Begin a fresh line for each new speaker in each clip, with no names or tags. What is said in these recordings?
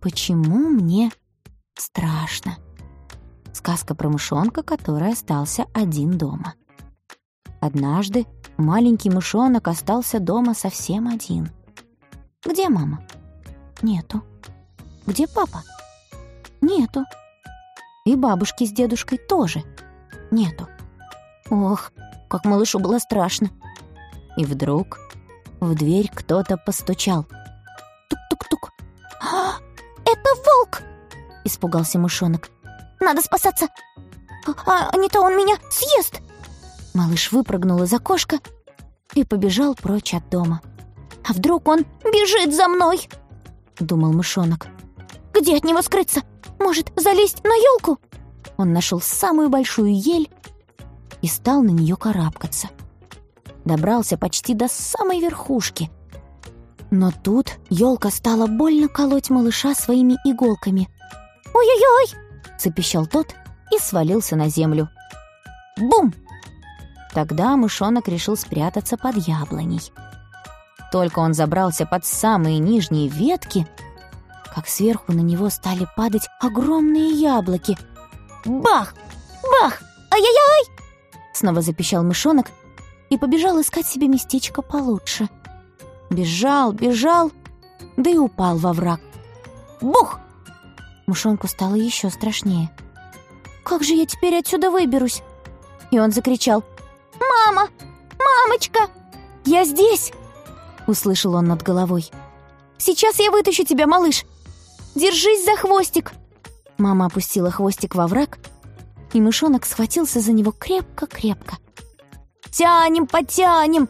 Почему мне страшно? Сказка про мышонка, который остался один дома. Однажды маленький мышонок остался дома совсем один. Где мама? Нету. Где папа? Нету. И бабушки с дедушкой тоже нету. Ох, как малышу было страшно. И вдруг в дверь кто-то постучал. Тук-тук-тук. «А, это волк!» — испугался мышонок. «Надо спасаться, а, а не то он меня съест!» Малыш выпрыгнул из окошка и побежал прочь от дома. «А вдруг он бежит за мной?» — думал мышонок. «Где от него скрыться? Может, залезть на елку?» Он нашел самую большую ель и стал на нее карабкаться. Добрался почти до самой верхушки. Но тут елка стала больно колоть малыша своими иголками. «Ой-ой-ой!» — запищал тот и свалился на землю. Бум! Тогда мышонок решил спрятаться под яблоней. Только он забрался под самые нижние ветки, как сверху на него стали падать огромные яблоки. Бах! Бах! Ай-яй-яй! Снова запищал мышонок и побежал искать себе местечко получше. Бежал, бежал, да и упал во враг. Бух! Мышонку стало еще страшнее. «Как же я теперь отсюда выберусь?» И он закричал. «Мама! Мамочка! Я здесь!» Услышал он над головой. «Сейчас я вытащу тебя, малыш! Держись за хвостик!» Мама опустила хвостик во враг, и мышонок схватился за него крепко-крепко. «Тянем, потянем!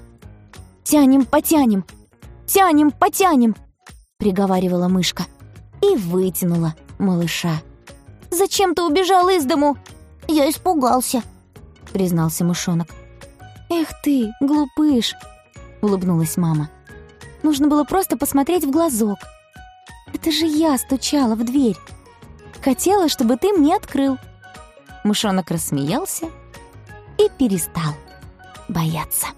Тянем, потянем! Тянем, потянем!» приговаривала мышка и вытянула малыша. «Зачем ты убежал из дому?» «Я испугался», — признался мышонок. «Эх ты, глупыш!» — улыбнулась мама. «Нужно было просто посмотреть в глазок. Это же я стучала в дверь. Хотела, чтобы ты мне открыл». Мышонок рассмеялся и перестал бояться.